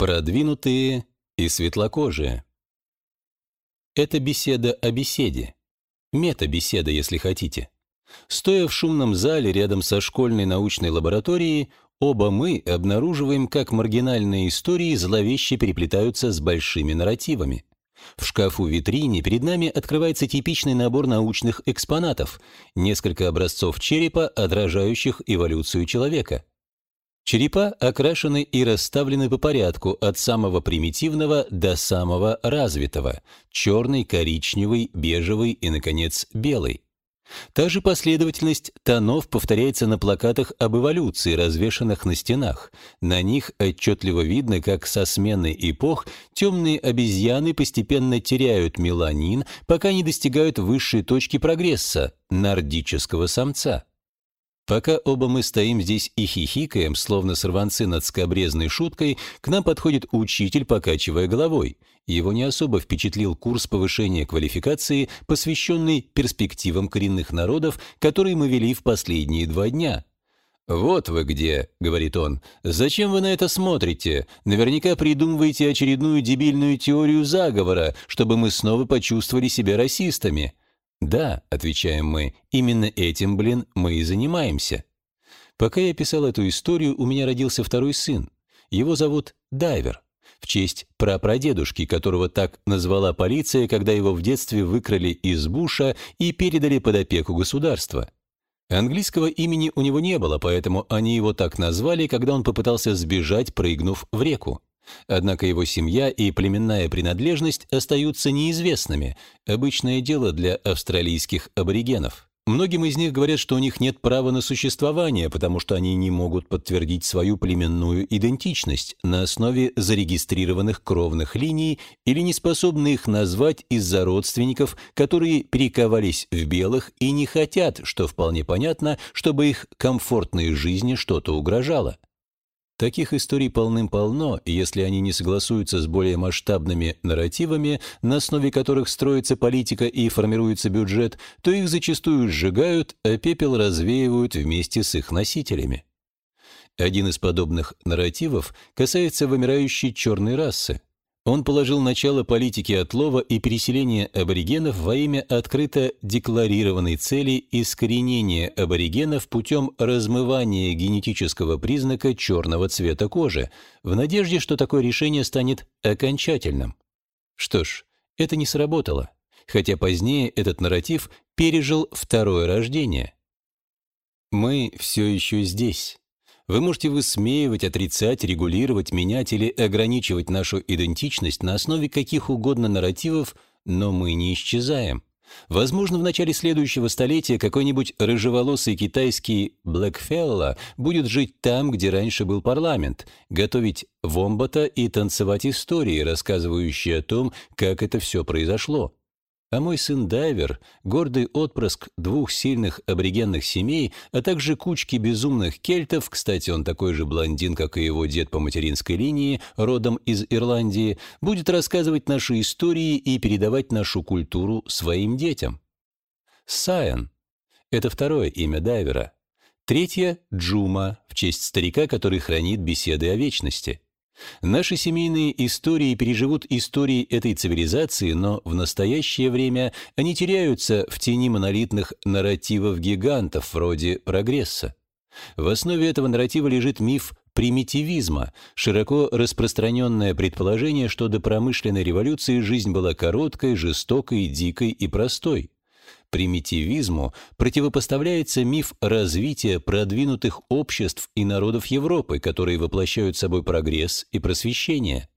Продвинутые и светлокожие. Это беседа о беседе. Мета-беседа, если хотите. Стоя в шумном зале рядом со школьной научной лабораторией, оба мы обнаруживаем, как маргинальные истории зловеще переплетаются с большими нарративами. В шкафу-витрине перед нами открывается типичный набор научных экспонатов, несколько образцов черепа, отражающих эволюцию человека. Черепа окрашены и расставлены по порядку от самого примитивного до самого развитого – черный, коричневый, бежевый и, наконец, белый. Та же последовательность тонов повторяется на плакатах об эволюции, развешанных на стенах. На них отчетливо видно, как со сменой эпох темные обезьяны постепенно теряют меланин, пока не достигают высшей точки прогресса – нордического самца. Пока оба мы стоим здесь и хихикаем, словно сорванцы над скобрезной шуткой, к нам подходит учитель, покачивая головой. Его не особо впечатлил курс повышения квалификации, посвященный перспективам коренных народов, который мы вели в последние два дня. «Вот вы где», — говорит он. «Зачем вы на это смотрите? Наверняка придумываете очередную дебильную теорию заговора, чтобы мы снова почувствовали себя расистами». «Да», — отвечаем мы, — «именно этим, блин, мы и занимаемся». Пока я писал эту историю, у меня родился второй сын. Его зовут Дайвер, в честь прапрадедушки, которого так назвала полиция, когда его в детстве выкрали из буша и передали под опеку государства. Английского имени у него не было, поэтому они его так назвали, когда он попытался сбежать, прыгнув в реку. Однако его семья и племенная принадлежность остаются неизвестными, обычное дело для австралийских аборигенов. Многим из них говорят, что у них нет права на существование, потому что они не могут подтвердить свою племенную идентичность на основе зарегистрированных кровных линий или не способны их назвать из-за родственников, которые перековались в белых и не хотят, что вполне понятно, чтобы их комфортной жизни что-то угрожало. Таких историй полным-полно, и если они не согласуются с более масштабными нарративами, на основе которых строится политика и формируется бюджет, то их зачастую сжигают, а пепел развеивают вместе с их носителями. Один из подобных нарративов касается вымирающей черной расы. Он положил начало политике отлова и переселения аборигенов во имя открыто декларированной цели искоренения аборигенов путем размывания генетического признака черного цвета кожи, в надежде, что такое решение станет окончательным. Что ж, это не сработало, хотя позднее этот нарратив пережил второе рождение. Мы все еще здесь. Вы можете высмеивать, отрицать, регулировать, менять или ограничивать нашу идентичность на основе каких угодно нарративов, но мы не исчезаем. Возможно, в начале следующего столетия какой-нибудь рыжеволосый китайский Блэкфелла будет жить там, где раньше был парламент, готовить вомбата и танцевать истории, рассказывающие о том, как это все произошло. А мой сын Дайвер, гордый отпрыск двух сильных аборигенных семей, а также кучки безумных кельтов, кстати, он такой же блондин, как и его дед по материнской линии, родом из Ирландии, будет рассказывать наши истории и передавать нашу культуру своим детям. Сайен — это второе имя Дайвера. Третье — Джума, в честь старика, который хранит беседы о вечности. Наши семейные истории переживут истории этой цивилизации, но в настоящее время они теряются в тени монолитных нарративов гигантов вроде прогресса. В основе этого нарратива лежит миф примитивизма, широко распространенное предположение, что до промышленной революции жизнь была короткой, жестокой, дикой и простой примитивизму противопоставляется миф развития продвинутых обществ и народов Европы, которые воплощают собой прогресс и просвещение.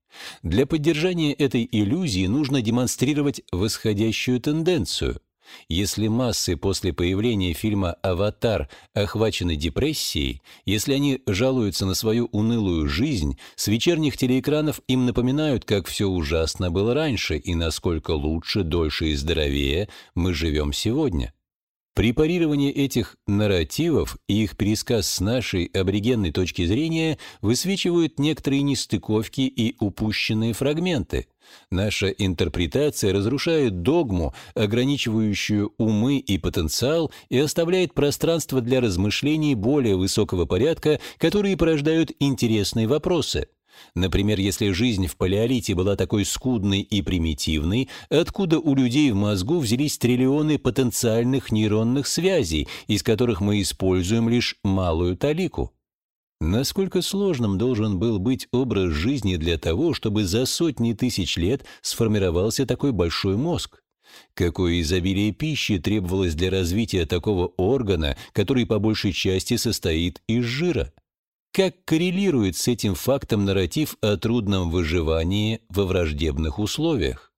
Для поддержания этой иллюзии нужно демонстрировать восходящую тенденцию – если массы после появления фильма «Аватар» охвачены депрессией, если они жалуются на свою унылую жизнь, с вечерних телеэкранов им напоминают, как все ужасно было раньше и насколько лучше, дольше и здоровее мы живем сегодня. Препарирование этих нарративов и их пересказ с нашей аборигенной точки зрения высвечивают некоторые нестыковки и упущенные фрагменты. Наша интерпретация разрушает догму, ограничивающую умы и потенциал, и оставляет пространство для размышлений более высокого порядка, которые порождают интересные вопросы. Например, если жизнь в палеолите была такой скудной и примитивной, откуда у людей в мозгу взялись триллионы потенциальных нейронных связей, из которых мы используем лишь малую талику? Насколько сложным должен был быть образ жизни для того, чтобы за сотни тысяч лет сформировался такой большой мозг? Какое изобилие пищи требовалось для развития такого органа, который по большей части состоит из жира? Как коррелирует с этим фактом нарратив о трудном выживании во враждебных условиях?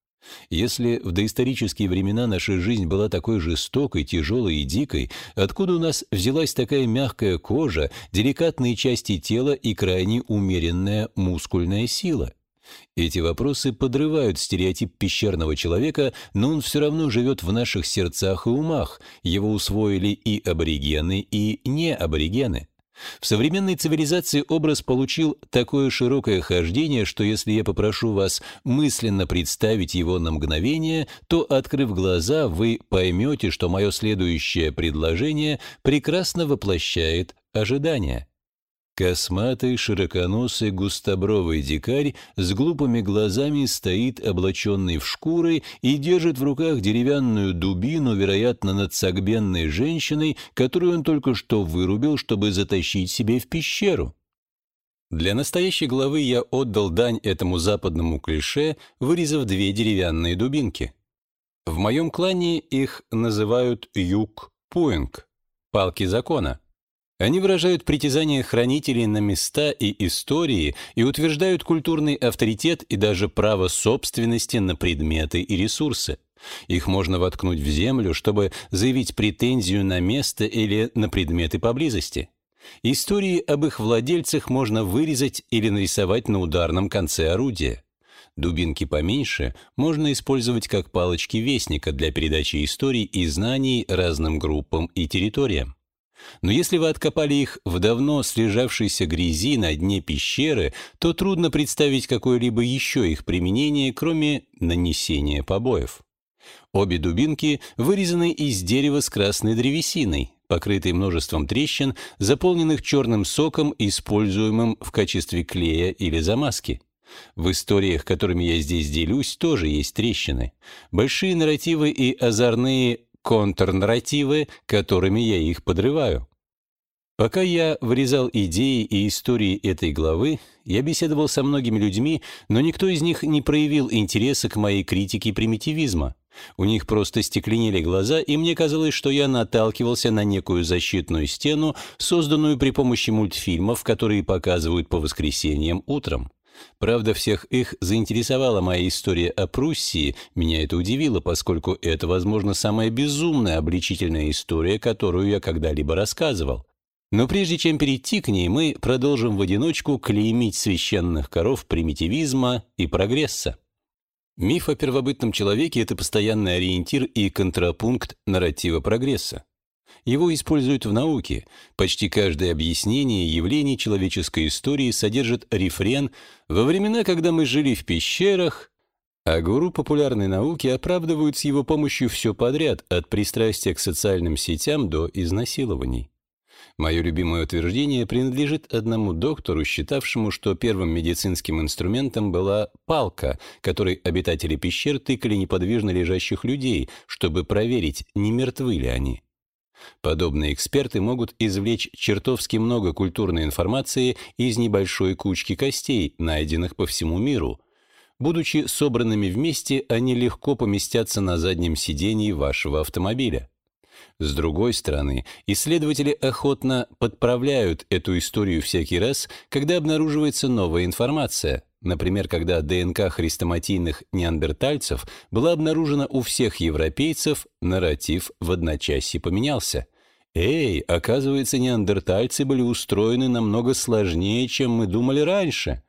Если в доисторические времена наша жизнь была такой жестокой, тяжелой и дикой, откуда у нас взялась такая мягкая кожа, деликатные части тела и крайне умеренная мускульная сила? Эти вопросы подрывают стереотип пещерного человека, но он все равно живет в наших сердцах и умах, его усвоили и аборигены, и не аборигены. В современной цивилизации образ получил такое широкое хождение, что если я попрошу вас мысленно представить его на мгновение, то, открыв глаза, вы поймете, что мое следующее предложение прекрасно воплощает ожидания. Косматый, широконосый, густобровый дикарь с глупыми глазами стоит, облаченный в шкуры, и держит в руках деревянную дубину, вероятно, над согбенной женщиной, которую он только что вырубил, чтобы затащить себе в пещеру. Для настоящей главы я отдал дань этому западному клише, вырезав две деревянные дубинки. В моем клане их называют юг-пуинг, палки закона. Они выражают притязание хранителей на места и истории и утверждают культурный авторитет и даже право собственности на предметы и ресурсы. Их можно воткнуть в землю, чтобы заявить претензию на место или на предметы поблизости. Истории об их владельцах можно вырезать или нарисовать на ударном конце орудия. Дубинки поменьше можно использовать как палочки вестника для передачи историй и знаний разным группам и территориям. Но если вы откопали их в давно слежавшейся грязи на дне пещеры, то трудно представить какое-либо еще их применение, кроме нанесения побоев. Обе дубинки вырезаны из дерева с красной древесиной, покрытой множеством трещин, заполненных черным соком, используемым в качестве клея или замазки. В историях, которыми я здесь делюсь, тоже есть трещины. Большие нарративы и озорные контрнарративы, которыми я их подрываю. Пока я вырезал идеи и истории этой главы, я беседовал со многими людьми, но никто из них не проявил интереса к моей критике примитивизма. У них просто стекленели глаза, и мне казалось, что я наталкивался на некую защитную стену, созданную при помощи мультфильмов, которые показывают по воскресеньям утром. Правда, всех их заинтересовала моя история о Пруссии. Меня это удивило, поскольку это, возможно, самая безумная обличительная история, которую я когда-либо рассказывал. Но прежде чем перейти к ней, мы продолжим в одиночку клеймить священных коров примитивизма и прогресса. Миф о первобытном человеке — это постоянный ориентир и контрапункт нарратива прогресса. Его используют в науке. Почти каждое объяснение явлений человеческой истории содержит рефрен «Во времена, когда мы жили в пещерах», а гуру популярной науки оправдывают с его помощью все подряд, от пристрастия к социальным сетям до изнасилований. Мое любимое утверждение принадлежит одному доктору, считавшему, что первым медицинским инструментом была палка, которой обитатели пещер тыкали неподвижно лежащих людей, чтобы проверить, не мертвы ли они. Подобные эксперты могут извлечь чертовски много культурной информации из небольшой кучки костей, найденных по всему миру. Будучи собранными вместе, они легко поместятся на заднем сидении вашего автомобиля. С другой стороны, исследователи охотно подправляют эту историю всякий раз, когда обнаруживается новая информация. Например, когда ДНК хрестоматийных неандертальцев была обнаружена у всех европейцев, нарратив в одночасье поменялся. Эй, оказывается, неандертальцы были устроены намного сложнее, чем мы думали раньше.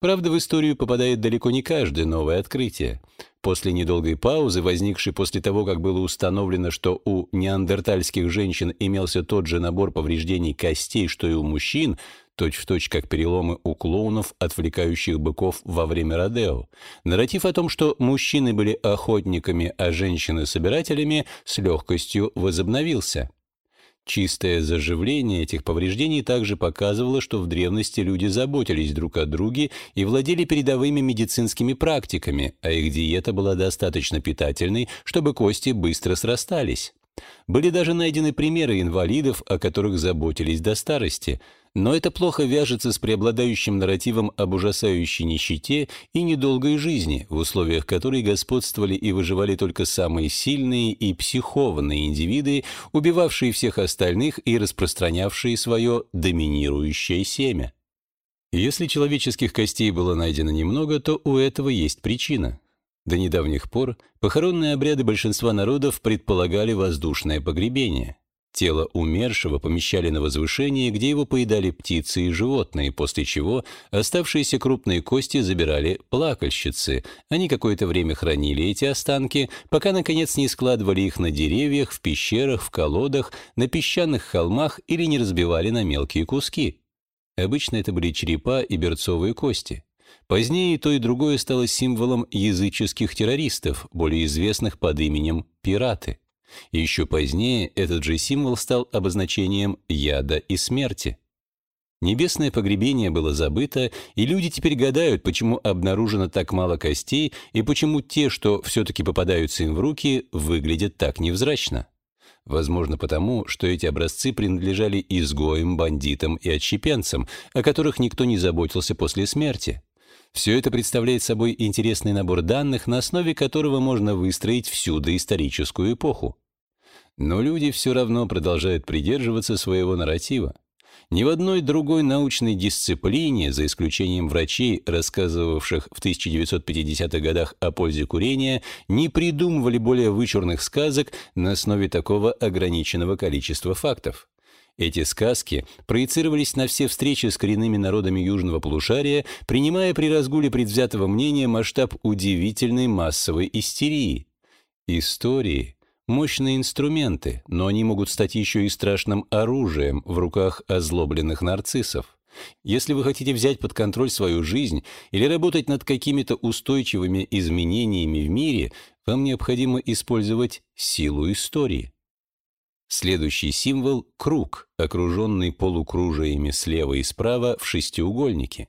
Правда, в историю попадает далеко не каждое новое открытие. После недолгой паузы, возникшей после того, как было установлено, что у неандертальских женщин имелся тот же набор повреждений костей, что и у мужчин, точь-в-точь как переломы у клоунов, отвлекающих быков во время родео. Нарратив о том, что мужчины были охотниками, а женщины — собирателями, с легкостью возобновился. Чистое заживление этих повреждений также показывало, что в древности люди заботились друг о друге и владели передовыми медицинскими практиками, а их диета была достаточно питательной, чтобы кости быстро срастались. Были даже найдены примеры инвалидов, о которых заботились до старости, но это плохо вяжется с преобладающим нарративом об ужасающей нищете и недолгой жизни, в условиях которой господствовали и выживали только самые сильные и психованные индивиды, убивавшие всех остальных и распространявшие свое доминирующее семя. Если человеческих костей было найдено немного, то у этого есть причина. До недавних пор похоронные обряды большинства народов предполагали воздушное погребение. Тело умершего помещали на возвышение, где его поедали птицы и животные, после чего оставшиеся крупные кости забирали плакальщицы. Они какое-то время хранили эти останки, пока, наконец, не складывали их на деревьях, в пещерах, в колодах, на песчаных холмах или не разбивали на мелкие куски. Обычно это были черепа и берцовые кости. Позднее то, и другое стало символом языческих террористов, более известных под именем «пираты». Еще позднее этот же символ стал обозначением яда и смерти. Небесное погребение было забыто, и люди теперь гадают, почему обнаружено так мало костей и почему те, что все-таки попадаются им в руки, выглядят так невзрачно. Возможно потому, что эти образцы принадлежали изгоям, бандитам и отщепенцам, о которых никто не заботился после смерти. Все это представляет собой интересный набор данных, на основе которого можно выстроить всю доисторическую эпоху. Но люди все равно продолжают придерживаться своего нарратива. Ни в одной другой научной дисциплине, за исключением врачей, рассказывавших в 1950-х годах о пользе курения, не придумывали более вычурных сказок на основе такого ограниченного количества фактов. Эти сказки проецировались на все встречи с коренными народами Южного полушария, принимая при разгуле предвзятого мнения масштаб удивительной массовой истерии. Истории — мощные инструменты, но они могут стать еще и страшным оружием в руках озлобленных нарциссов. Если вы хотите взять под контроль свою жизнь или работать над какими-то устойчивыми изменениями в мире, вам необходимо использовать силу истории. Следующий символ — круг, окруженный полукружиями слева и справа в шестиугольнике.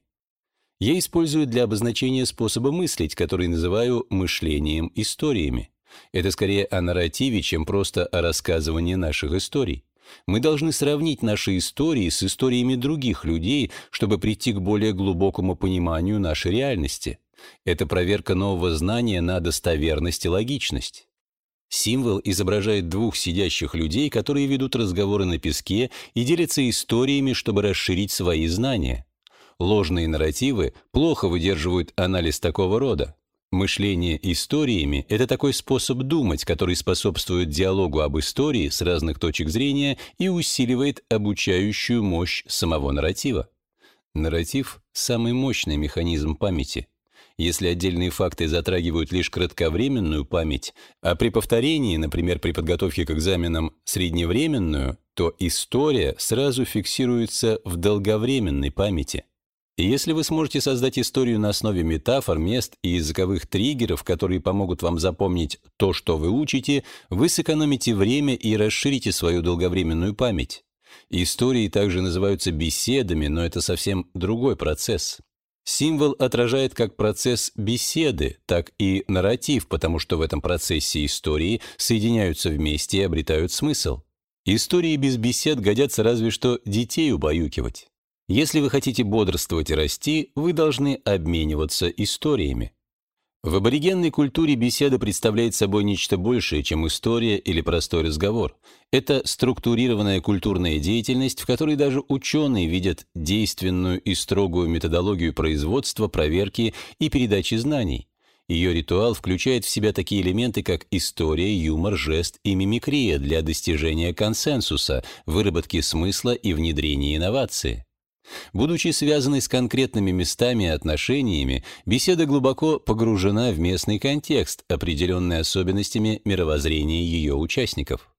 Я использую для обозначения способа мыслить, который называю мышлением историями. Это скорее о нарративе, чем просто о рассказывании наших историй. Мы должны сравнить наши истории с историями других людей, чтобы прийти к более глубокому пониманию нашей реальности. Это проверка нового знания на достоверность и логичность. Символ изображает двух сидящих людей, которые ведут разговоры на песке и делятся историями, чтобы расширить свои знания. Ложные нарративы плохо выдерживают анализ такого рода. Мышление историями — это такой способ думать, который способствует диалогу об истории с разных точек зрения и усиливает обучающую мощь самого нарратива. Нарратив — самый мощный механизм памяти. Если отдельные факты затрагивают лишь кратковременную память, а при повторении, например, при подготовке к экзаменам средневременную, то история сразу фиксируется в долговременной памяти. Если вы сможете создать историю на основе метафор, мест и языковых триггеров, которые помогут вам запомнить то, что вы учите, вы сэкономите время и расширите свою долговременную память. Истории также называются беседами, но это совсем другой процесс. Символ отражает как процесс беседы, так и нарратив, потому что в этом процессе истории соединяются вместе и обретают смысл. Истории без бесед годятся разве что детей убаюкивать. Если вы хотите бодрствовать и расти, вы должны обмениваться историями. В аборигенной культуре беседа представляет собой нечто большее, чем история или простой разговор. Это структурированная культурная деятельность, в которой даже ученые видят действенную и строгую методологию производства, проверки и передачи знаний. Ее ритуал включает в себя такие элементы, как история, юмор, жест и мимикрия для достижения консенсуса, выработки смысла и внедрения инновации. Будучи связанной с конкретными местами и отношениями, беседа глубоко погружена в местный контекст, определенный особенностями мировоззрения ее участников.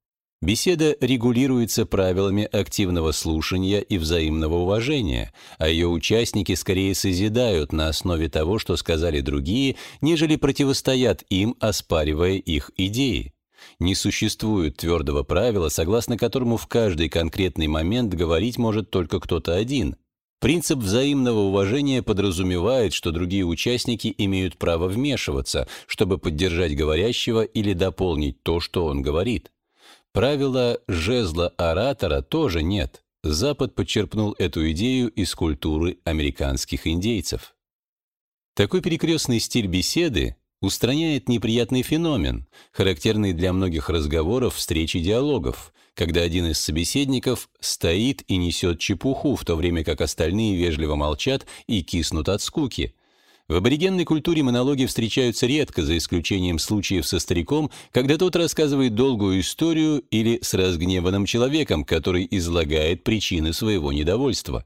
Беседа регулируется правилами активного слушания и взаимного уважения, а ее участники скорее созидают на основе того, что сказали другие, нежели противостоят им, оспаривая их идеи. Не существует твердого правила, согласно которому в каждый конкретный момент говорить может только кто-то один. Принцип взаимного уважения подразумевает, что другие участники имеют право вмешиваться, чтобы поддержать говорящего или дополнить то, что он говорит. Правила жезла оратора тоже нет. Запад подчерпнул эту идею из культуры американских индейцев. Такой перекрестный стиль беседы устраняет неприятный феномен, характерный для многих разговоров, встреч и диалогов, когда один из собеседников стоит и несет чепуху, в то время как остальные вежливо молчат и киснут от скуки. В аборигенной культуре монологи встречаются редко, за исключением случаев со стариком, когда тот рассказывает долгую историю или с разгневанным человеком, который излагает причины своего недовольства.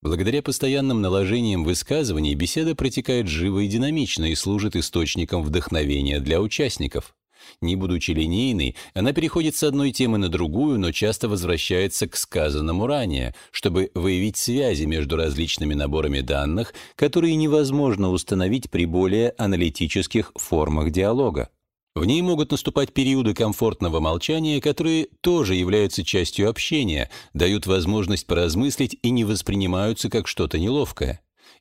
Благодаря постоянным наложениям высказываний беседа протекает живо и динамично и служит источником вдохновения для участников. Не будучи линейной, она переходит с одной темы на другую, но часто возвращается к сказанному ранее, чтобы выявить связи между различными наборами данных, которые невозможно установить при более аналитических формах диалога. В ней могут наступать периоды комфортного молчания, которые тоже являются частью общения, дают возможность поразмыслить и не воспринимаются как что-то неловкое.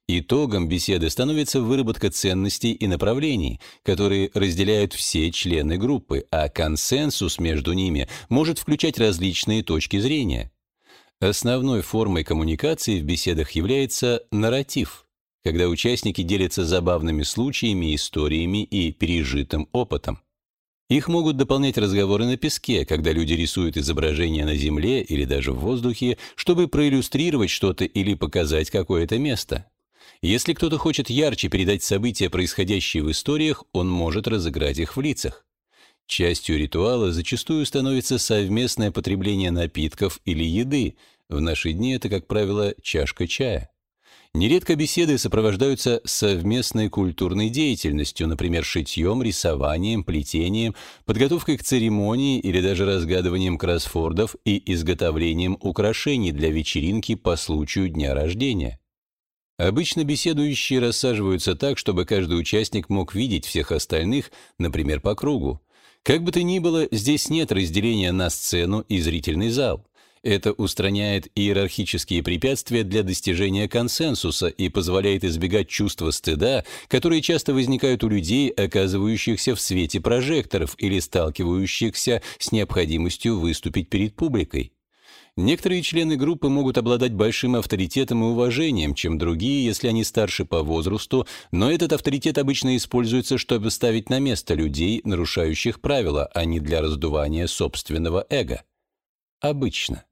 Итогом беседы становится выработка ценностей и направлений, которые разделяют все члены группы, а консенсус между ними может включать различные точки зрения. Основной формой коммуникации в беседах является нарратив, когда участники делятся забавными случаями, историями и пережитым опытом. Их могут дополнять разговоры на песке, когда люди рисуют изображения на земле или даже в воздухе, чтобы проиллюстрировать что-то или показать какое-то место. Если кто-то хочет ярче передать события, происходящие в историях, он может разыграть их в лицах. Частью ритуала зачастую становится совместное потребление напитков или еды. В наши дни это, как правило, чашка чая. Нередко беседы сопровождаются совместной культурной деятельностью, например, шитьем, рисованием, плетением, подготовкой к церемонии или даже разгадыванием кроссфордов и изготовлением украшений для вечеринки по случаю дня рождения. Обычно беседующие рассаживаются так, чтобы каждый участник мог видеть всех остальных, например, по кругу. Как бы то ни было, здесь нет разделения на сцену и зрительный зал. Это устраняет иерархические препятствия для достижения консенсуса и позволяет избегать чувства стыда, которые часто возникают у людей, оказывающихся в свете прожекторов или сталкивающихся с необходимостью выступить перед публикой. Некоторые члены группы могут обладать большим авторитетом и уважением, чем другие, если они старше по возрасту, но этот авторитет обычно используется, чтобы ставить на место людей, нарушающих правила, а не для раздувания собственного эго. Обычно.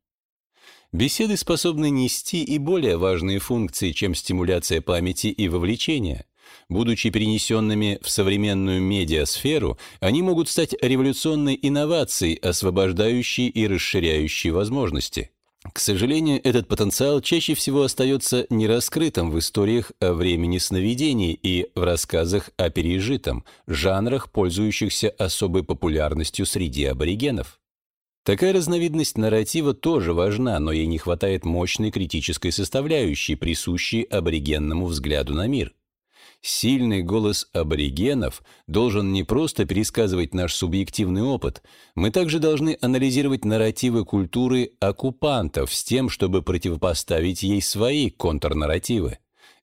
Беседы способны нести и более важные функции, чем стимуляция памяти и вовлечения. Будучи перенесенными в современную медиасферу, они могут стать революционной инновацией, освобождающей и расширяющей возможности. К сожалению, этот потенциал чаще всего остается нераскрытым в историях о времени сновидений и в рассказах о пережитом, жанрах, пользующихся особой популярностью среди аборигенов. Такая разновидность нарратива тоже важна, но ей не хватает мощной критической составляющей, присущей аборигенному взгляду на мир. Сильный голос аборигенов должен не просто пересказывать наш субъективный опыт, мы также должны анализировать нарративы культуры оккупантов с тем, чтобы противопоставить ей свои контрнарративы.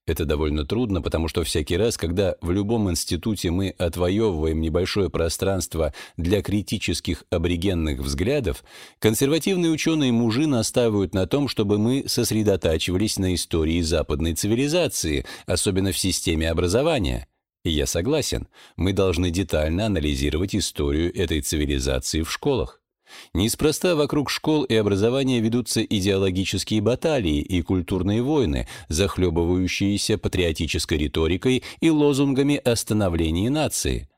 Это довольно трудно, потому что всякий раз, когда в любом институте мы отвоевываем небольшое пространство для критических аборигенных взглядов, консервативные ученые-мужи настаивают на том, чтобы мы сосредотачивались на истории западной цивилизации, особенно в системе образования. И я согласен, мы должны детально анализировать историю этой цивилизации в школах. Неспроста вокруг школ и образования ведутся идеологические баталии и культурные войны, захлебывающиеся патриотической риторикой и лозунгами о становлении нации.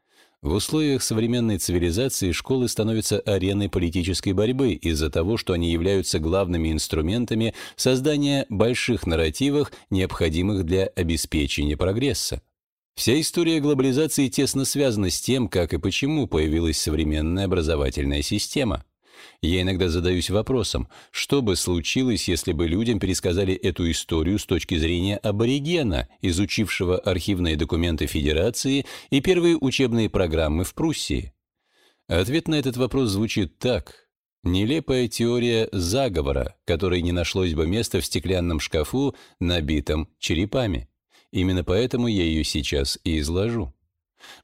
В условиях современной цивилизации школы становятся ареной политической борьбы из-за того, что они являются главными инструментами создания больших нарративов, необходимых для обеспечения прогресса. Вся история глобализации тесно связана с тем, как и почему появилась современная образовательная система. Я иногда задаюсь вопросом, что бы случилось, если бы людям пересказали эту историю с точки зрения аборигена, изучившего архивные документы Федерации и первые учебные программы в Пруссии. Ответ на этот вопрос звучит так. Нелепая теория заговора, которой не нашлось бы места в стеклянном шкафу, набитом черепами. Именно поэтому я ее сейчас и изложу.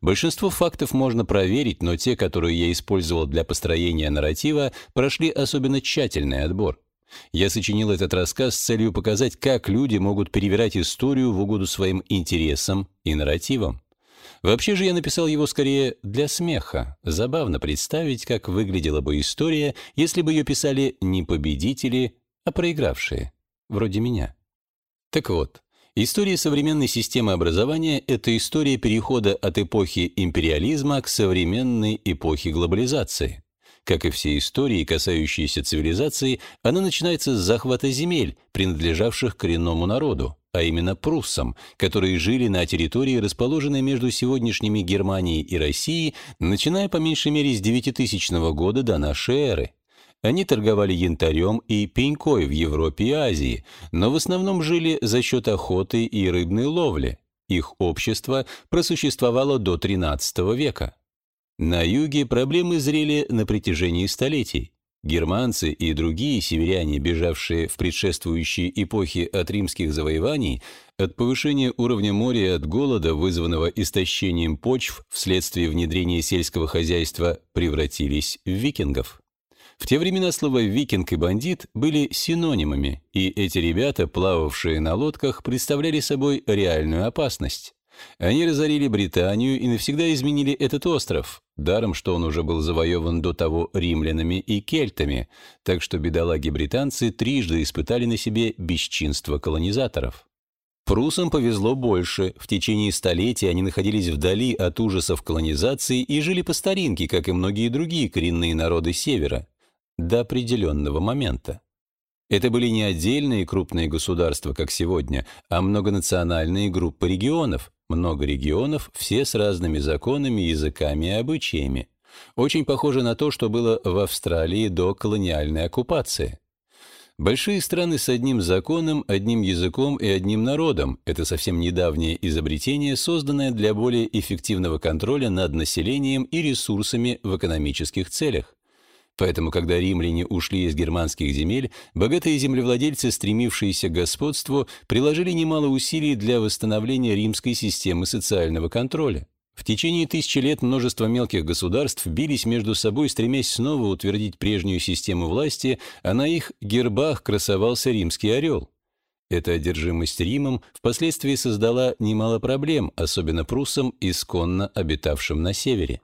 Большинство фактов можно проверить, но те, которые я использовал для построения нарратива, прошли особенно тщательный отбор. Я сочинил этот рассказ с целью показать, как люди могут перевирать историю в угоду своим интересам и нарративам. Вообще же я написал его скорее для смеха. Забавно представить, как выглядела бы история, если бы ее писали не победители, а проигравшие, вроде меня. Так вот, история современной системы образования — это история перехода от эпохи империализма к современной эпохе глобализации. Как и все истории, касающиеся цивилизации, она начинается с захвата земель, принадлежавших коренному народу а именно пруссам, которые жили на территории, расположенной между сегодняшними Германией и Россией, начиная по меньшей мере с 9000 года до нашей эры. Они торговали янтарем и пенькой в Европе и Азии, но в основном жили за счет охоты и рыбной ловли. Их общество просуществовало до XIII века. На юге проблемы зрели на протяжении столетий. Германцы и другие северяне, бежавшие в предшествующие эпохи от римских завоеваний, от повышения уровня моря и от голода, вызванного истощением почв вследствие внедрения сельского хозяйства, превратились в викингов. В те времена слова «викинг» и «бандит» были синонимами, и эти ребята, плававшие на лодках, представляли собой реальную опасность. Они разорили Британию и навсегда изменили этот остров, даром, что он уже был завоеван до того римлянами и кельтами, так что бедолаги-британцы трижды испытали на себе бесчинство колонизаторов. Прусам повезло больше. В течение столетий они находились вдали от ужасов колонизации и жили по старинке, как и многие другие коренные народы Севера, до определенного момента. Это были не отдельные крупные государства, как сегодня, а многонациональные группы регионов, много регионов, все с разными законами, языками и обычаями. Очень похоже на то, что было в Австралии до колониальной оккупации. Большие страны с одним законом, одним языком и одним народом – это совсем недавнее изобретение, созданное для более эффективного контроля над населением и ресурсами в экономических целях. Поэтому, когда римляне ушли из германских земель, богатые землевладельцы, стремившиеся к господству, приложили немало усилий для восстановления римской системы социального контроля. В течение тысячи лет множество мелких государств бились между собой, стремясь снова утвердить прежнюю систему власти, а на их гербах красовался римский орел. Эта одержимость Римом впоследствии создала немало проблем, особенно пруссам, исконно обитавшим на севере.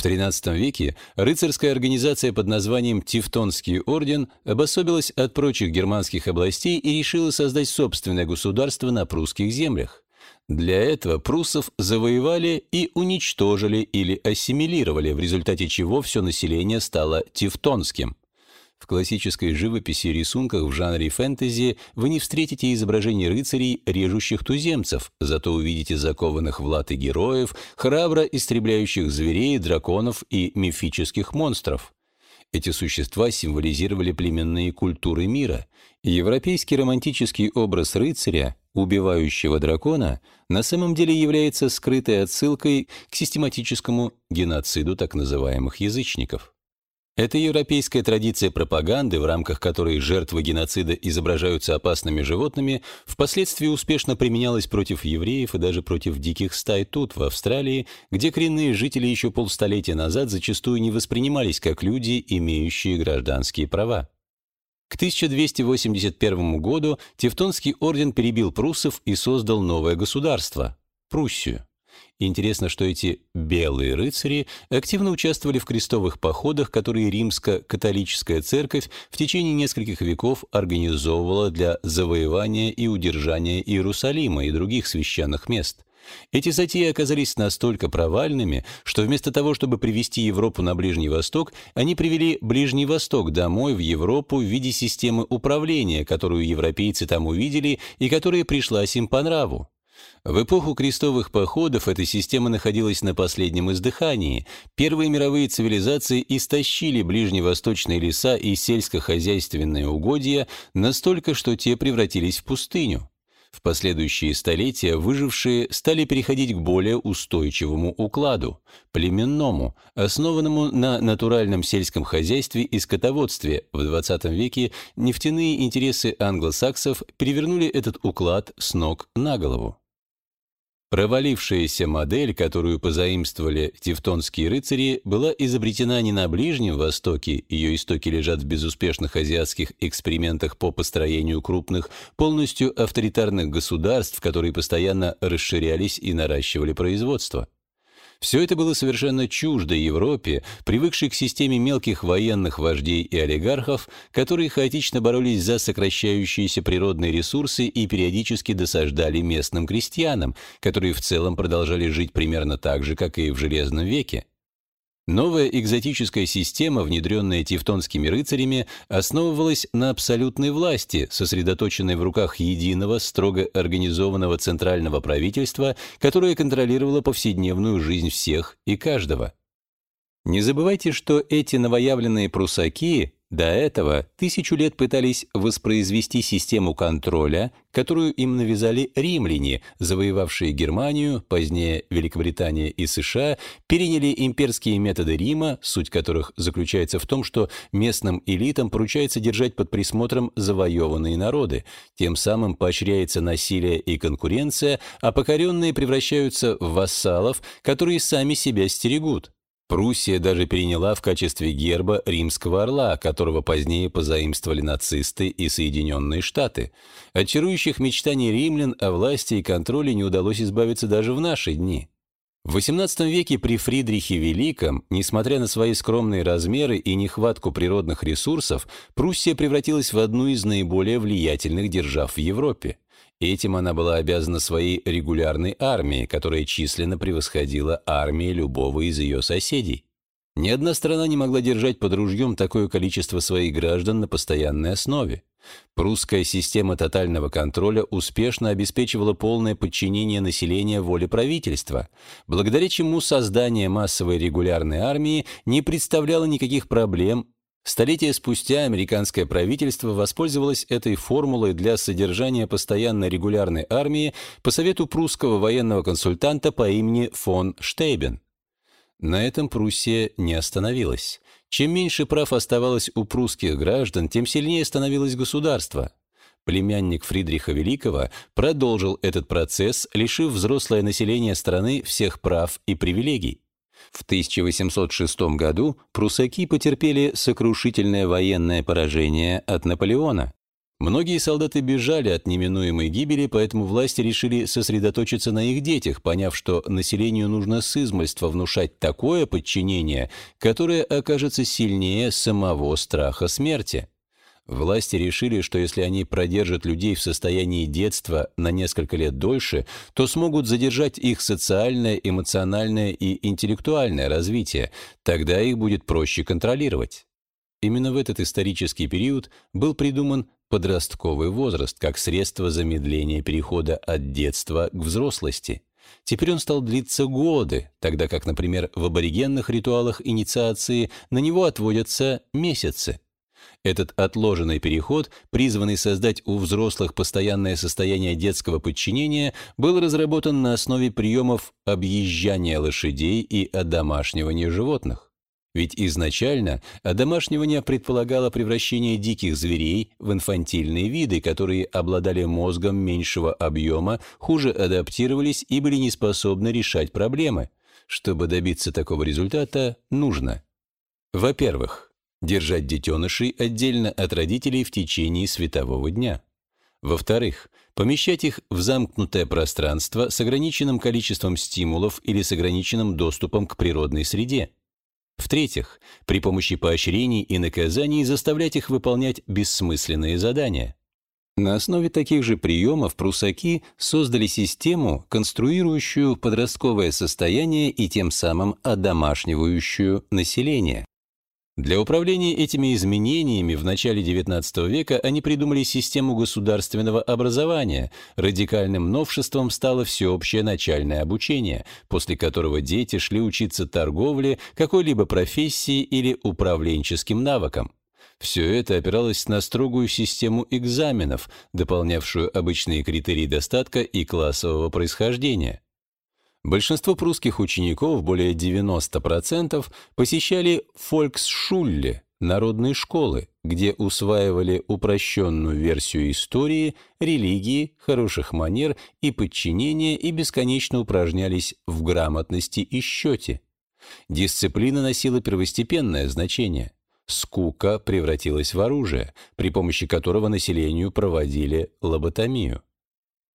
В XIII веке рыцарская организация под названием Тевтонский орден обособилась от прочих германских областей и решила создать собственное государство на прусских землях. Для этого пруссов завоевали и уничтожили или ассимилировали, в результате чего все население стало тевтонским. В классической живописи и рисунках в жанре фэнтези вы не встретите изображений рыцарей, режущих туземцев, зато увидите закованных в латы героев, храбро истребляющих зверей, драконов и мифических монстров. Эти существа символизировали племенные культуры мира. Европейский романтический образ рыцаря, убивающего дракона, на самом деле является скрытой отсылкой к систематическому геноциду так называемых язычников. Эта европейская традиция пропаганды, в рамках которой жертвы геноцида изображаются опасными животными, впоследствии успешно применялась против евреев и даже против диких стай тут, в Австралии, где коренные жители еще полстолетия назад зачастую не воспринимались как люди, имеющие гражданские права. К 1281 году Тевтонский орден перебил пруссов и создал новое государство – Пруссию. Интересно, что эти «белые рыцари» активно участвовали в крестовых походах, которые римско-католическая церковь в течение нескольких веков организовывала для завоевания и удержания Иерусалима и других священных мест. Эти затеи оказались настолько провальными, что вместо того, чтобы привести Европу на Ближний Восток, они привели Ближний Восток домой в Европу в виде системы управления, которую европейцы там увидели и которая пришлась им по нраву. В эпоху крестовых походов эта система находилась на последнем издыхании. Первые мировые цивилизации истощили ближневосточные леса и сельскохозяйственные угодья настолько, что те превратились в пустыню. В последующие столетия выжившие стали переходить к более устойчивому укладу, племенному, основанному на натуральном сельском хозяйстве и скотоводстве. В XX веке нефтяные интересы англосаксов перевернули этот уклад с ног на голову. Провалившаяся модель, которую позаимствовали тевтонские рыцари, была изобретена не на Ближнем Востоке, ее истоки лежат в безуспешных азиатских экспериментах по построению крупных, полностью авторитарных государств, которые постоянно расширялись и наращивали производство. Все это было совершенно чуждо Европе, привыкшей к системе мелких военных вождей и олигархов, которые хаотично боролись за сокращающиеся природные ресурсы и периодически досаждали местным крестьянам, которые в целом продолжали жить примерно так же, как и в Железном веке. Новая экзотическая система, внедренная тевтонскими рыцарями, основывалась на абсолютной власти, сосредоточенной в руках единого, строго организованного центрального правительства, которое контролировало повседневную жизнь всех и каждого. Не забывайте, что эти новоявленные прусаки до этого тысячу лет пытались воспроизвести систему контроля, которую им навязали римляне, завоевавшие Германию, позднее Великобритания и США, переняли имперские методы Рима, суть которых заключается в том, что местным элитам поручается держать под присмотром завоеванные народы, тем самым поощряется насилие и конкуренция, а покоренные превращаются в вассалов, которые сами себя стерегут. Пруссия даже переняла в качестве герба римского орла, которого позднее позаимствовали нацисты и Соединенные Штаты. От чарующих мечтаний римлян о власти и контроле не удалось избавиться даже в наши дни. В XVIII веке при Фридрихе Великом, несмотря на свои скромные размеры и нехватку природных ресурсов, Пруссия превратилась в одну из наиболее влиятельных держав в Европе. Этим она была обязана своей регулярной армии, которая численно превосходила армии любого из ее соседей. Ни одна страна не могла держать под ружьем такое количество своих граждан на постоянной основе. Прусская система тотального контроля успешно обеспечивала полное подчинение населения воле правительства, благодаря чему создание массовой регулярной армии не представляло никаких проблем Столетия спустя американское правительство воспользовалось этой формулой для содержания постоянной регулярной армии по совету прусского военного консультанта по имени фон Штейбен. На этом Пруссия не остановилась. Чем меньше прав оставалось у прусских граждан, тем сильнее становилось государство. Племянник Фридриха Великого продолжил этот процесс, лишив взрослое население страны всех прав и привилегий. В 1806 году прусаки потерпели сокрушительное военное поражение от Наполеона. Многие солдаты бежали от неминуемой гибели, поэтому власти решили сосредоточиться на их детях, поняв, что населению нужно с измольства внушать такое подчинение, которое окажется сильнее самого страха смерти. Власти решили, что если они продержат людей в состоянии детства на несколько лет дольше, то смогут задержать их социальное, эмоциональное и интеллектуальное развитие, тогда их будет проще контролировать. Именно в этот исторический период был придуман подростковый возраст как средство замедления перехода от детства к взрослости. Теперь он стал длиться годы, тогда как, например, в аборигенных ритуалах инициации на него отводятся месяцы. Этот отложенный переход, призванный создать у взрослых постоянное состояние детского подчинения, был разработан на основе приемов объезжания лошадей и одомашнивания животных. Ведь изначально одомашнивание предполагало превращение диких зверей в инфантильные виды, которые обладали мозгом меньшего объема, хуже адаптировались и были не способны решать проблемы. Чтобы добиться такого результата, нужно, во-первых, держать детенышей отдельно от родителей в течение светового дня. Во-вторых, помещать их в замкнутое пространство с ограниченным количеством стимулов или с ограниченным доступом к природной среде. В-третьих, при помощи поощрений и наказаний заставлять их выполнять бессмысленные задания. На основе таких же приемов прусаки создали систему, конструирующую подростковое состояние и тем самым одомашнивающую население. Для управления этими изменениями в начале XIX века они придумали систему государственного образования. Радикальным новшеством стало всеобщее начальное обучение, после которого дети шли учиться торговле, какой-либо профессии или управленческим навыкам. Все это опиралось на строгую систему экзаменов, дополнявшую обычные критерии достатка и классового происхождения. Большинство прусских учеников, более 90%, посещали фольксшулле, народные школы, где усваивали упрощенную версию истории, религии, хороших манер и подчинения и бесконечно упражнялись в грамотности и счете. Дисциплина носила первостепенное значение. Скука превратилась в оружие, при помощи которого населению проводили лоботомию.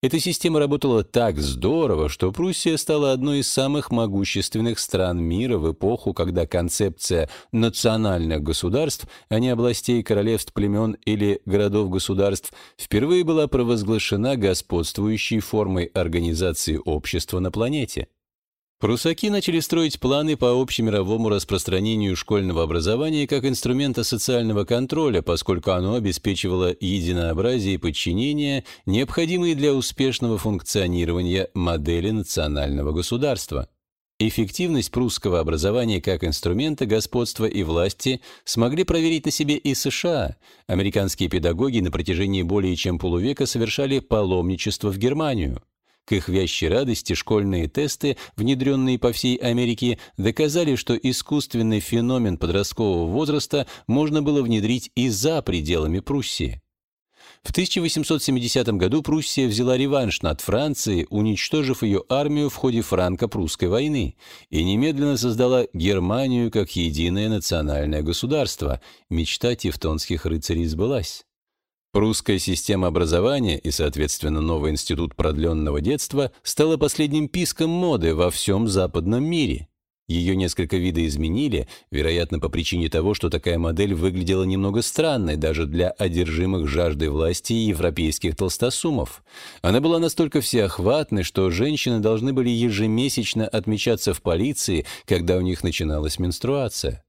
Эта система работала так здорово, что Пруссия стала одной из самых могущественных стран мира в эпоху, когда концепция национальных государств, а не областей, королевств, племен или городов-государств, впервые была провозглашена господствующей формой организации общества на планете. Прусаки начали строить планы по общемировому распространению школьного образования как инструмента социального контроля, поскольку оно обеспечивало единообразие и подчинение, необходимые для успешного функционирования модели национального государства. Эффективность прусского образования как инструмента господства и власти смогли проверить на себе и США. Американские педагоги на протяжении более чем полувека совершали паломничество в Германию. К их вящей радости школьные тесты, внедренные по всей Америке, доказали, что искусственный феномен подросткового возраста можно было внедрить и за пределами Пруссии. В 1870 году Пруссия взяла реванш над Францией, уничтожив ее армию в ходе франко-прусской войны, и немедленно создала Германию как единое национальное государство. Мечта тевтонских рыцарей сбылась. Прусская система образования и, соответственно, новый институт продленного детства стала последним писком моды во всем западном мире. Ее несколько видоизменили, вероятно, по причине того, что такая модель выглядела немного странной даже для одержимых жаждой власти европейских толстосумов. Она была настолько всеохватной, что женщины должны были ежемесячно отмечаться в полиции, когда у них начиналась менструация.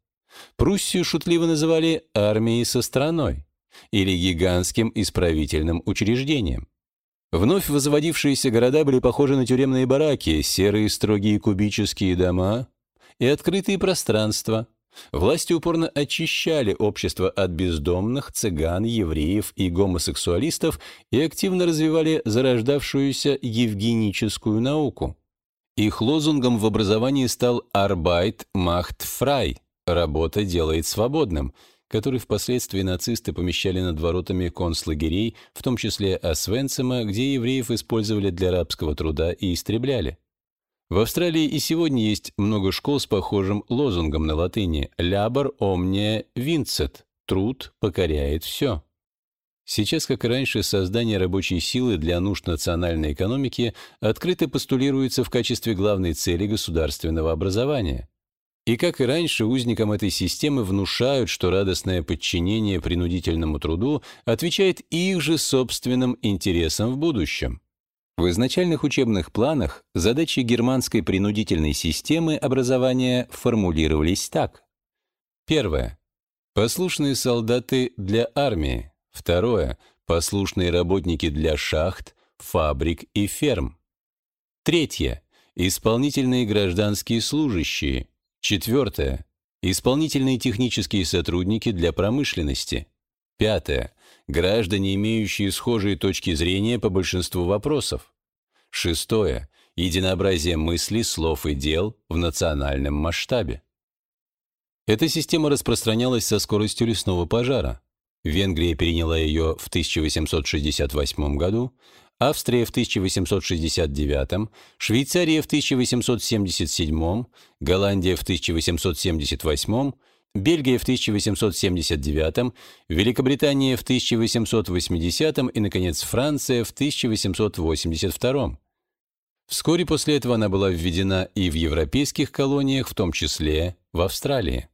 Пруссию шутливо называли «армией со страной» или гигантским исправительным учреждением. Вновь возводившиеся города были похожи на тюремные бараки, серые строгие кубические дома и открытые пространства. Власти упорно очищали общество от бездомных, цыган, евреев и гомосексуалистов и активно развивали зарождавшуюся евгеническую науку. Их лозунгом в образовании стал «Arbeit macht frei» – «Работа делает свободным», который впоследствии нацисты помещали над воротами концлагерей, в том числе Освенцима, где евреев использовали для рабского труда и истребляли. В Австралии и сегодня есть много школ с похожим лозунгом на латыни «Labor omnia vincet» – «Труд покоряет все». Сейчас, как и раньше, создание рабочей силы для нужд национальной экономики открыто постулируется в качестве главной цели государственного образования – и как и раньше, узникам этой системы внушают, что радостное подчинение принудительному труду отвечает их же собственным интересам в будущем. В изначальных учебных планах задачи германской принудительной системы образования формулировались так. Первое. Послушные солдаты для армии. Второе. Послушные работники для шахт, фабрик и ферм. Третье. Исполнительные гражданские служащие, Четвертое. Исполнительные технические сотрудники для промышленности. Пятое. Граждане, имеющие схожие точки зрения по большинству вопросов. Шестое. Единообразие мыслей, слов и дел в национальном масштабе. Эта система распространялась со скоростью лесного пожара. Венгрия переняла ее в 1868 году, Австрия в 1869, Швейцария в 1877, Голландия в 1878, Бельгия в 1879, Великобритания в 1880 и, наконец, Франция в 1882. Вскоре после этого она была введена и в европейских колониях, в том числе в Австралии.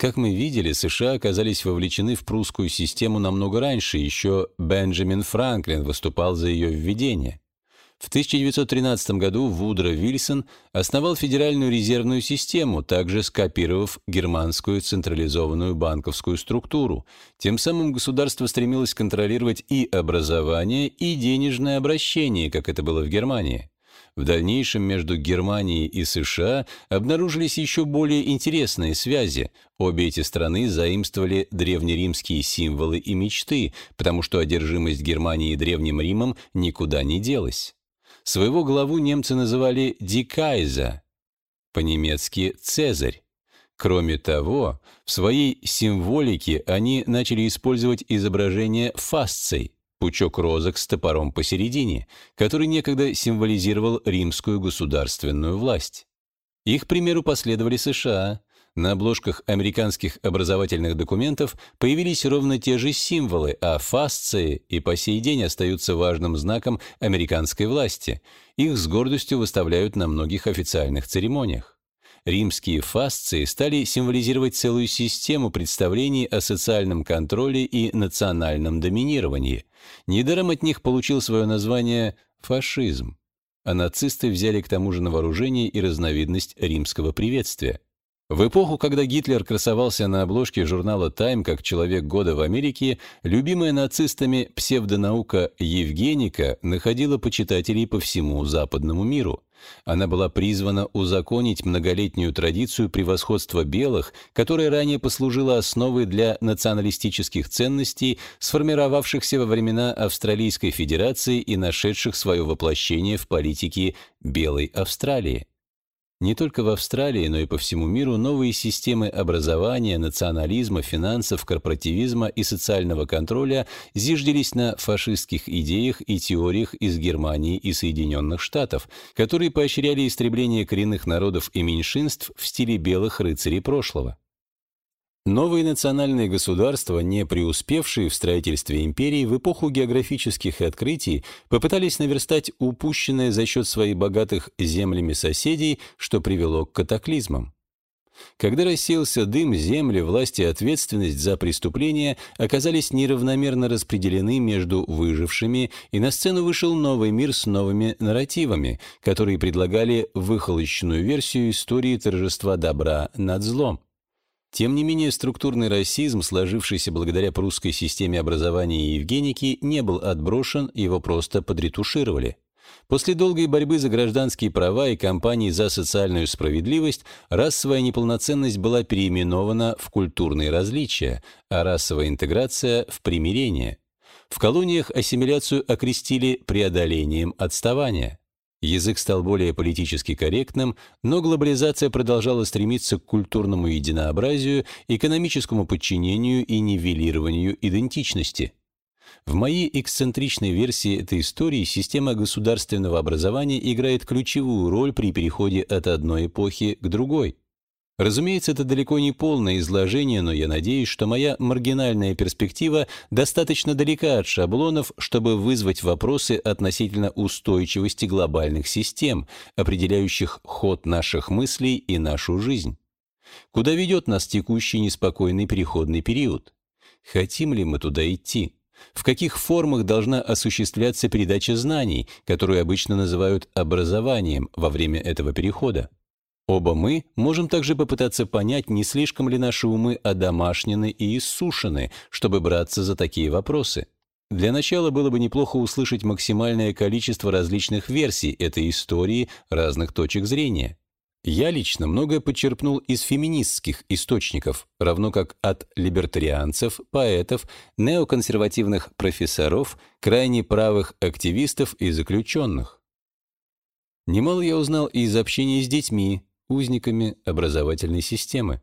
Как мы видели, США оказались вовлечены в прусскую систему намного раньше, еще Бенджамин Франклин выступал за ее введение. В 1913 году Вудро Вильсон основал Федеральную резервную систему, также скопировав германскую централизованную банковскую структуру. Тем самым государство стремилось контролировать и образование, и денежное обращение, как это было в Германии. В дальнейшем между Германией и США обнаружились еще более интересные связи. Обе эти страны заимствовали древнеримские символы и мечты, потому что одержимость Германии Древним Римом никуда не делась. Своего главу немцы называли «дикайза», по-немецки «цезарь». Кроме того, в своей символике они начали использовать изображение фасций, пучок розок с топором посередине, который некогда символизировал римскую государственную власть. Их примеру последовали США. На обложках американских образовательных документов появились ровно те же символы, а фасции и по сей день остаются важным знаком американской власти. Их с гордостью выставляют на многих официальных церемониях римские фасции стали символизировать целую систему представлений о социальном контроле и национальном доминировании. Недаром от них получил свое название фашизм. А нацисты взяли к тому же на вооружение и разновидность римского приветствия. В эпоху, когда Гитлер красовался на обложке журнала «Тайм» как человек года в Америке, любимая нацистами псевдонаука Евгеника находила почитателей по всему западному миру. Она была призвана узаконить многолетнюю традицию превосходства белых, которая ранее послужила основой для националистических ценностей, сформировавшихся во времена Австралийской Федерации и нашедших свое воплощение в политике Белой Австралии. Не только в Австралии, но и по всему миру новые системы образования, национализма, финансов, корпоративизма и социального контроля зиждились на фашистских идеях и теориях из Германии и Соединенных Штатов, которые поощряли истребление коренных народов и меньшинств в стиле белых рыцарей прошлого. Новые национальные государства, не преуспевшие в строительстве империи, в эпоху географических открытий попытались наверстать упущенное за счет своих богатых землями соседей, что привело к катаклизмам. Когда рассеялся дым, земли, власти и ответственность за преступления оказались неравномерно распределены между выжившими, и на сцену вышел новый мир с новыми нарративами, которые предлагали выхолощенную версию истории торжества добра над злом. Тем не менее, структурный расизм, сложившийся благодаря прусской системе образования и Евгеники, не был отброшен, его просто подретушировали. После долгой борьбы за гражданские права и кампании за социальную справедливость расовая неполноценность была переименована в культурные различия, а расовая интеграция — в примирение. В колониях ассимиляцию окрестили преодолением отставания. Язык стал более политически корректным, но глобализация продолжала стремиться к культурному единообразию, экономическому подчинению и нивелированию идентичности. В моей эксцентричной версии этой истории система государственного образования играет ключевую роль при переходе от одной эпохи к другой. Разумеется, это далеко не полное изложение, но я надеюсь, что моя маргинальная перспектива достаточно далека от шаблонов, чтобы вызвать вопросы относительно устойчивости глобальных систем, определяющих ход наших мыслей и нашу жизнь. Куда ведет нас текущий неспокойный переходный период? Хотим ли мы туда идти? В каких формах должна осуществляться передача знаний, которую обычно называют образованием во время этого перехода? Оба мы можем также попытаться понять, не слишком ли наши умы одомашнены и иссушены, чтобы браться за такие вопросы. Для начала было бы неплохо услышать максимальное количество различных версий этой истории, разных точек зрения. Я лично многое подчерпнул из феминистских источников, равно как от либертарианцев, поэтов, неоконсервативных профессоров, крайне правых активистов и заключенных. Немало я узнал и из общения с детьми, узниками образовательной системы.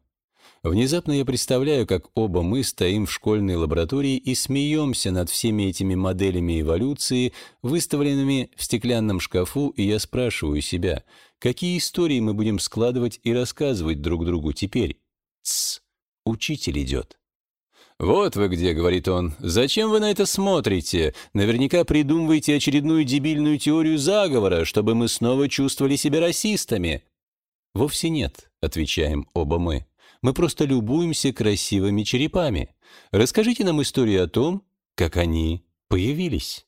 Внезапно я представляю, как оба мы стоим в школьной лаборатории и смеемся над всеми этими моделями эволюции, выставленными в стеклянном шкафу, и я спрашиваю себя, какие истории мы будем складывать и рассказывать друг другу теперь? Тсс, учитель идет. «Вот вы где», — говорит он. «Зачем вы на это смотрите? Наверняка придумываете очередную дебильную теорию заговора, чтобы мы снова чувствовали себя расистами». «Вовсе нет», — отвечаем оба мы. «Мы просто любуемся красивыми черепами. Расскажите нам историю о том, как они появились».